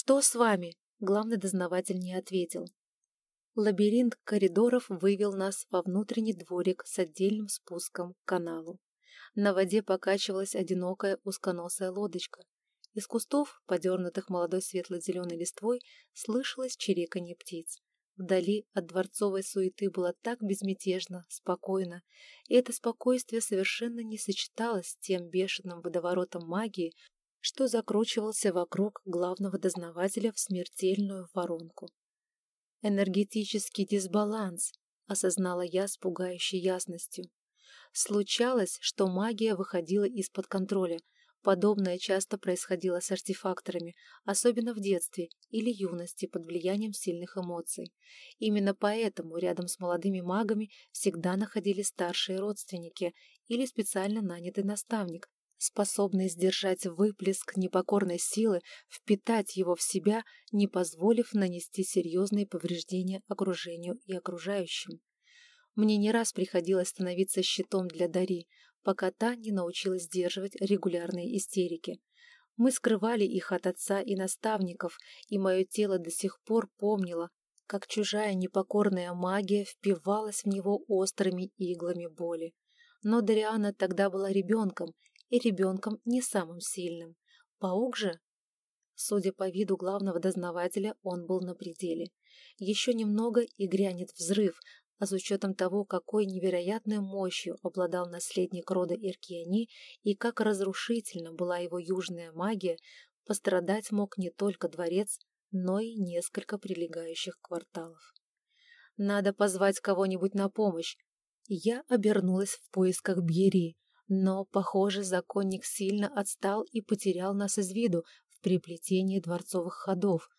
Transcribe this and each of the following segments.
«Что с вами?» Главный дознаватель не ответил. Лабиринт коридоров вывел нас во внутренний дворик с отдельным спуском к каналу. На воде покачивалась одинокая узконосая лодочка. Из кустов, подернутых молодой светло-зеленой листвой, слышалось чириканье птиц. Вдали от дворцовой суеты было так безмятежно, спокойно, и это спокойствие совершенно не сочеталось с тем бешеным водоворотом магии, что закручивался вокруг главного дознавателя в смертельную воронку. «Энергетический дисбаланс», — осознала я с пугающей ясностью. Случалось, что магия выходила из-под контроля. Подобное часто происходило с артефакторами, особенно в детстве или юности под влиянием сильных эмоций. Именно поэтому рядом с молодыми магами всегда находились старшие родственники или специально нанятый наставник, способный сдержать выплеск непокорной силы, впитать его в себя, не позволив нанести серьезные повреждения окружению и окружающим. Мне не раз приходилось становиться щитом для Дари, пока та не научилась сдерживать регулярные истерики. Мы скрывали их от отца и наставников, и мое тело до сих пор помнило, как чужая непокорная магия впивалась в него острыми иглами боли. Но Дариана тогда была ребенком, и ребенком не самым сильным. Паук же... Судя по виду главного дознавателя, он был на пределе. Еще немного и грянет взрыв, а с учетом того, какой невероятной мощью обладал наследник рода Иркиани и как разрушительно была его южная магия, пострадать мог не только дворец, но и несколько прилегающих кварталов. «Надо позвать кого-нибудь на помощь!» Я обернулась в поисках Бьери, но, похоже, законник сильно отстал и потерял нас из виду в приплетении дворцовых ходов.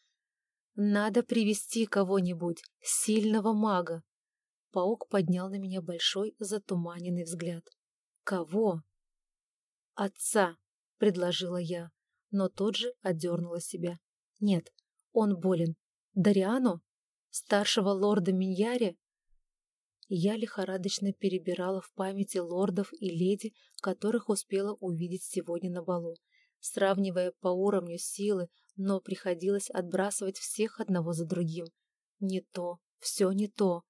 «Надо привести кого-нибудь, сильного мага!» Паук поднял на меня большой затуманенный взгляд. «Кого?» «Отца», — предложила я, но тут же отдернула себя. «Нет, он болен. Дариану? Старшего лорда Миньяре?» Я лихорадочно перебирала в памяти лордов и леди, которых успела увидеть сегодня на балу, сравнивая по уровню силы, но приходилось отбрасывать всех одного за другим. Не то, все не то.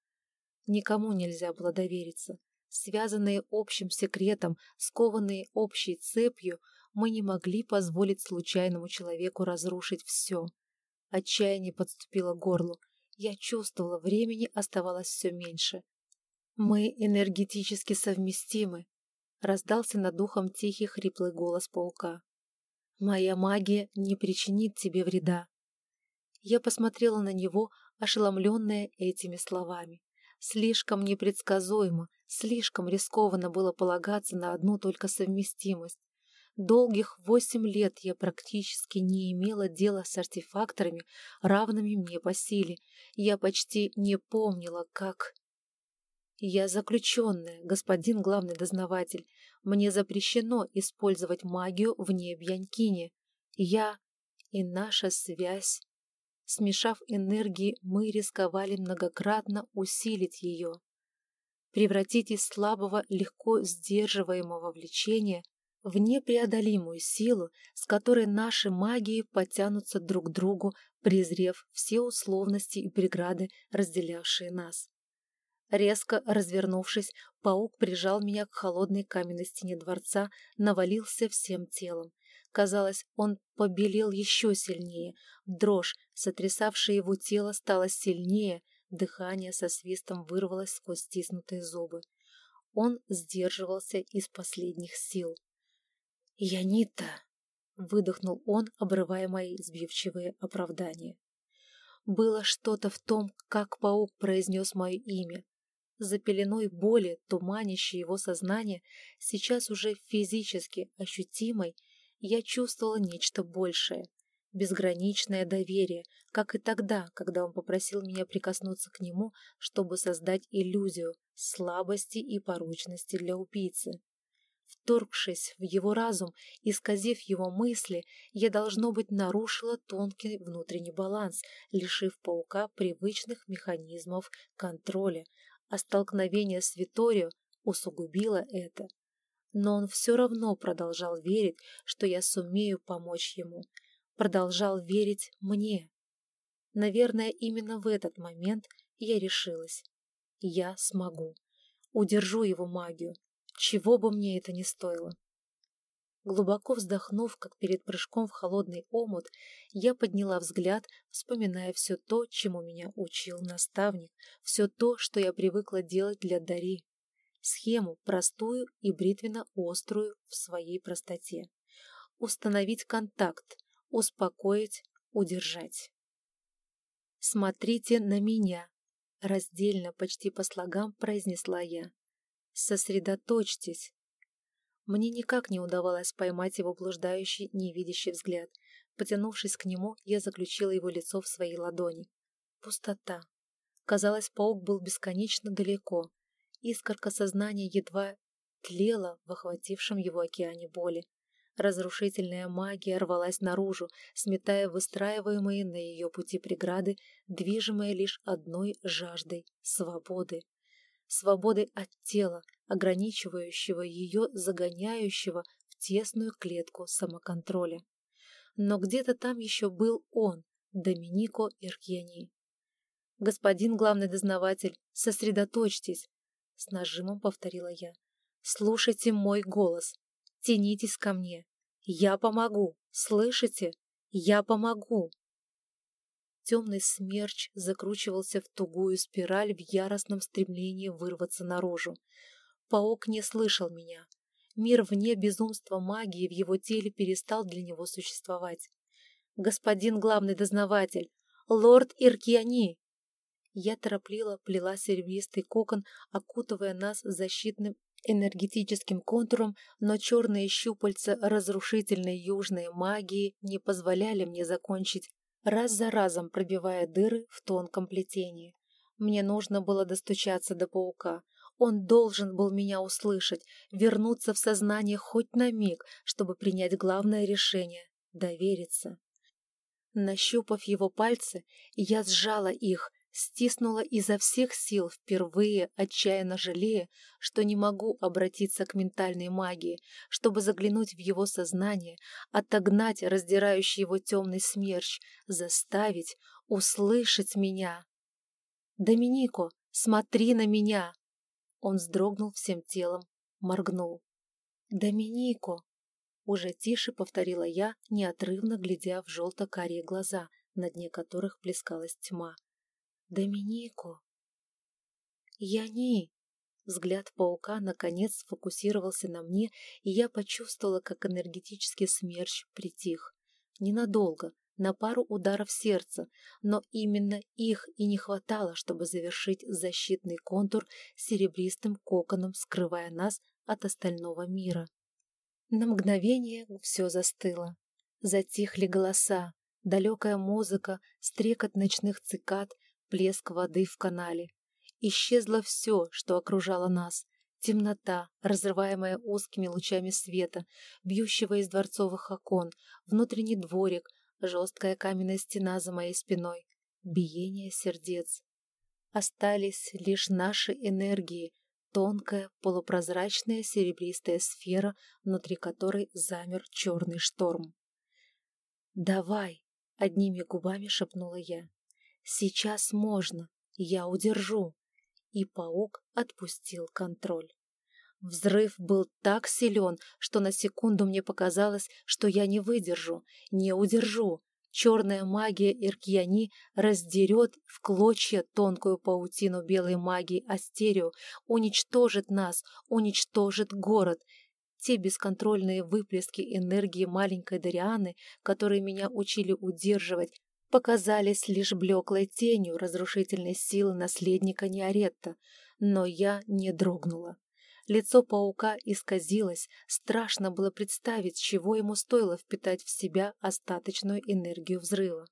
Никому нельзя было довериться. Связанные общим секретом, скованные общей цепью, мы не могли позволить случайному человеку разрушить все. Отчаяние подступило к горлу. Я чувствовала, времени оставалось все меньше. «Мы энергетически совместимы», — раздался над духом тихий хриплый голос паука. «Моя магия не причинит тебе вреда». Я посмотрела на него, ошеломленная этими словами. Слишком непредсказуемо, слишком рискованно было полагаться на одну только совместимость. Долгих восемь лет я практически не имела дела с артефакторами, равными мне по силе. Я почти не помнила, как... Я заключенная, господин главный дознаватель. Мне запрещено использовать магию вне Бьянькини. Я и наша связь Смешав энергии, мы рисковали многократно усилить ее. Превратить из слабого, легко сдерживаемого влечения в непреодолимую силу, с которой наши магии потянутся друг к другу, презрев все условности и преграды, разделявшие нас. Резко развернувшись, паук прижал меня к холодной каменной стене дворца, навалился всем телом. Казалось, он побелел еще сильнее. Дрожь, сотрясавшая его тело, стала сильнее, дыхание со свистом вырвалось сквозь стиснутые зубы. Он сдерживался из последних сил. «Янита!» — выдохнул он, обрывая мои сбивчивые оправдания. Было что-то в том, как паук произнес мое имя. За пеленой боли, туманящей его сознание, сейчас уже физически ощутимой, я чувствовала нечто большее, безграничное доверие, как и тогда, когда он попросил меня прикоснуться к нему, чтобы создать иллюзию слабости и порочности для убийцы. Вторгшись в его разум, исказив его мысли, я, должно быть, нарушила тонкий внутренний баланс, лишив паука привычных механизмов контроля, а столкновение с Виторио усугубило это но он все равно продолжал верить, что я сумею помочь ему. продолжал верить мне. Наверное, именно в этот момент я решилась. Я смогу. Удержу его магию, чего бы мне это ни стоило. Глубоко вздохнув, как перед прыжком в холодный омут, я подняла взгляд, вспоминая все то, чему меня учил наставник, все то, что я привыкла делать для Дари. Схему простую и бритвенно-острую в своей простоте. Установить контакт, успокоить, удержать. «Смотрите на меня», — раздельно, почти по слогам произнесла я. «Сосредоточьтесь, мне никак не удавалось поймать его блуждающий, невидящий взгляд. Потянувшись к нему, я заключила его лицо в свои ладони. Пустота. Казалось, паук был бесконечно далеко. Искорка сознания едва тлела в охватившем его океане боли. Разрушительная магия рвалась наружу, сметая выстраиваемые на ее пути преграды, движимая лишь одной жаждой — свободы. Свободы от тела, ограничивающего ее, загоняющего в тесную клетку самоконтроля. Но где-то там еще был он, Доминико Иркьяни. «Господин главный дознаватель, сосредоточьтесь!» С нажимом повторила я. «Слушайте мой голос. Тянитесь ко мне. Я помогу. Слышите? Я помогу!» Темный смерч закручивался в тугую спираль в яростном стремлении вырваться наружу. Паук не слышал меня. Мир вне безумства магии в его теле перестал для него существовать. «Господин главный дознаватель! Лорд Иркиани!» Я торопливо плела серебристый кокон, окутывая нас защитным энергетическим контуром, но черные щупальца разрушительной южной магии не позволяли мне закончить, раз за разом пробивая дыры в тонком плетении. Мне нужно было достучаться до паука, он должен был меня услышать, вернуться в сознание хоть на миг, чтобы принять главное решение — довериться. Нащупав его пальцы, я сжала их, стиснула изо всех сил, впервые отчаянно жалея, что не могу обратиться к ментальной магии, чтобы заглянуть в его сознание, отогнать раздирающий его темный смерч, заставить услышать меня. «Доминико, смотри на меня!» Он вздрогнул всем телом, моргнул. «Доминико!» Уже тише повторила я, неотрывно глядя в желто-карие глаза, на дне которых плескалась тьма. «Доминико!» «Яни!» Взгляд паука наконец сфокусировался на мне, и я почувствовала, как энергетический смерч притих. Ненадолго, на пару ударов сердца, но именно их и не хватало, чтобы завершить защитный контур серебристым коконом, скрывая нас от остального мира. На мгновение все застыло. Затихли голоса, далекая музыка, стрекот ночных цикад, плеск воды в канале. Исчезло все, что окружало нас. Темнота, разрываемая узкими лучами света, бьющего из дворцовых окон, внутренний дворик, жесткая каменная стена за моей спиной, биение сердец. Остались лишь наши энергии, тонкая полупрозрачная серебристая сфера, внутри которой замер черный шторм. «Давай!» — одними губами шепнула я. «Сейчас можно, я удержу!» И паук отпустил контроль. Взрыв был так силен, что на секунду мне показалось, что я не выдержу, не удержу. Черная магия Иркьяни раздерет в клочья тонкую паутину белой магии Астерию, уничтожит нас, уничтожит город. Те бесконтрольные выплески энергии маленькой Дарианы, которые меня учили удерживать, показались лишь блеклой тенью разрушительной силы наследника Неоретта, но я не дрогнула. Лицо паука исказилось, страшно было представить, чего ему стоило впитать в себя остаточную энергию взрыва.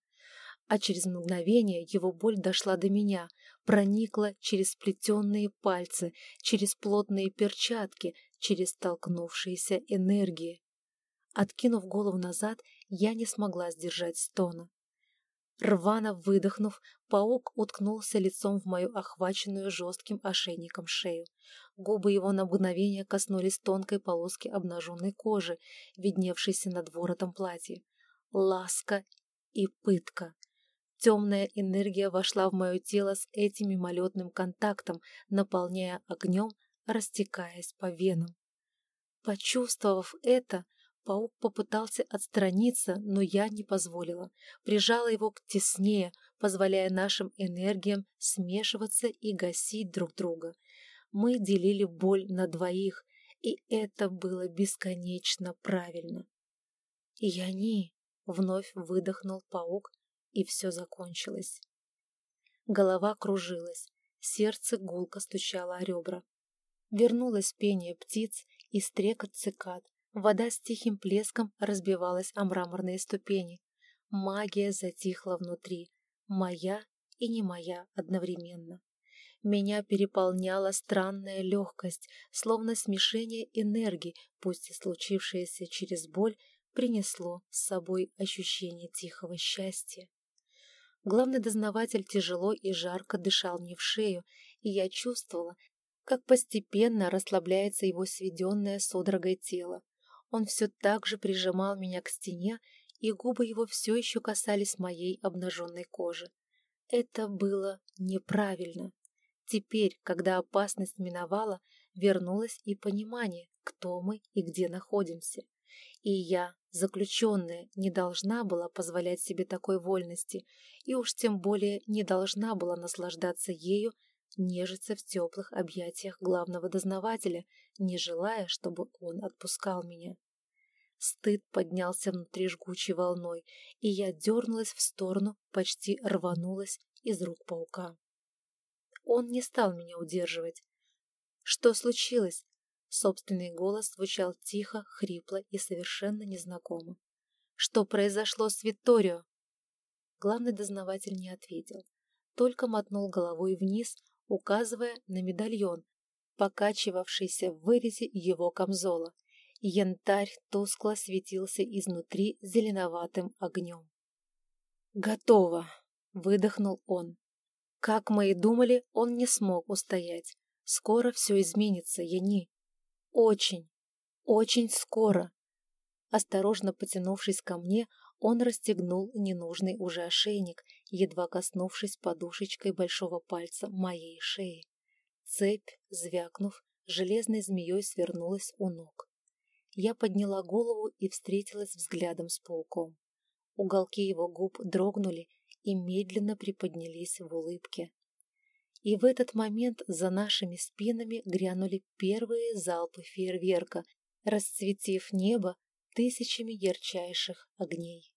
А через мгновение его боль дошла до меня, проникла через сплетенные пальцы, через плотные перчатки, через столкнувшиеся энергии. Откинув голову назад, я не смогла сдержать стона. Рвано выдохнув, паук уткнулся лицом в мою охваченную жестким ошейником шею. Губы его на мгновение коснулись тонкой полоски обнаженной кожи, видневшейся над воротом платья. ласка и пытка. Темная энергия вошла в мое тело с этим мимолетным контактом, наполняя огнем, растекаясь по венам. Почувствовав это, паук попытался отстраниться, но я не позволила. Прижала его к теснее, позволяя нашим энергиям смешиваться и гасить друг друга. Мы делили боль на двоих, и это было бесконечно правильно. «Яни!» — вновь выдохнул паук, и все закончилось. Голова кружилась, сердце гулко стучало о ребра. Вернулось пение птиц и стрекот цикад. Вода с тихим плеском разбивалась о мраморные ступени. Магия затихла внутри, моя и не моя одновременно. Меня переполняла странная легкость, словно смешение энергии, пусть и случившееся через боль, принесло с собой ощущение тихого счастья. Главный дознаватель тяжело и жарко дышал мне в шею, и я чувствовала, как постепенно расслабляется его сведенное судорогой тело. Он все так же прижимал меня к стене, и губы его все еще касались моей обнаженной кожи. Это было неправильно. Теперь, когда опасность миновала, вернулось и понимание, кто мы и где находимся. И я, заключенная, не должна была позволять себе такой вольности, и уж тем более не должна была наслаждаться ею, нежиться в теплых объятиях главного дознавателя, не желая, чтобы он отпускал меня. Стыд поднялся внутри жгучей волной, и я дернулась в сторону, почти рванулась из рук паука. Он не стал меня удерживать. «Что случилось?» Собственный голос звучал тихо, хрипло и совершенно незнакомо. «Что произошло с Витторио?» Главный дознаватель не ответил, только мотнул головой вниз, указывая на медальон, покачивавшийся в вырезе его камзола. Янтарь тускло светился изнутри зеленоватым огнем. «Готово!» — выдохнул он. Как мы и думали, он не смог устоять. Скоро все изменится, Яни. Очень, очень скоро. Осторожно потянувшись ко мне, он расстегнул ненужный уже ошейник, едва коснувшись подушечкой большого пальца моей шеи. Цепь, звякнув, железной змеей свернулась у ног. Я подняла голову и встретилась взглядом с пауком. Уголки его губ дрогнули и медленно приподнялись в улыбке. И в этот момент за нашими спинами грянули первые залпы фейерверка, расцветив небо тысячами ярчайших огней.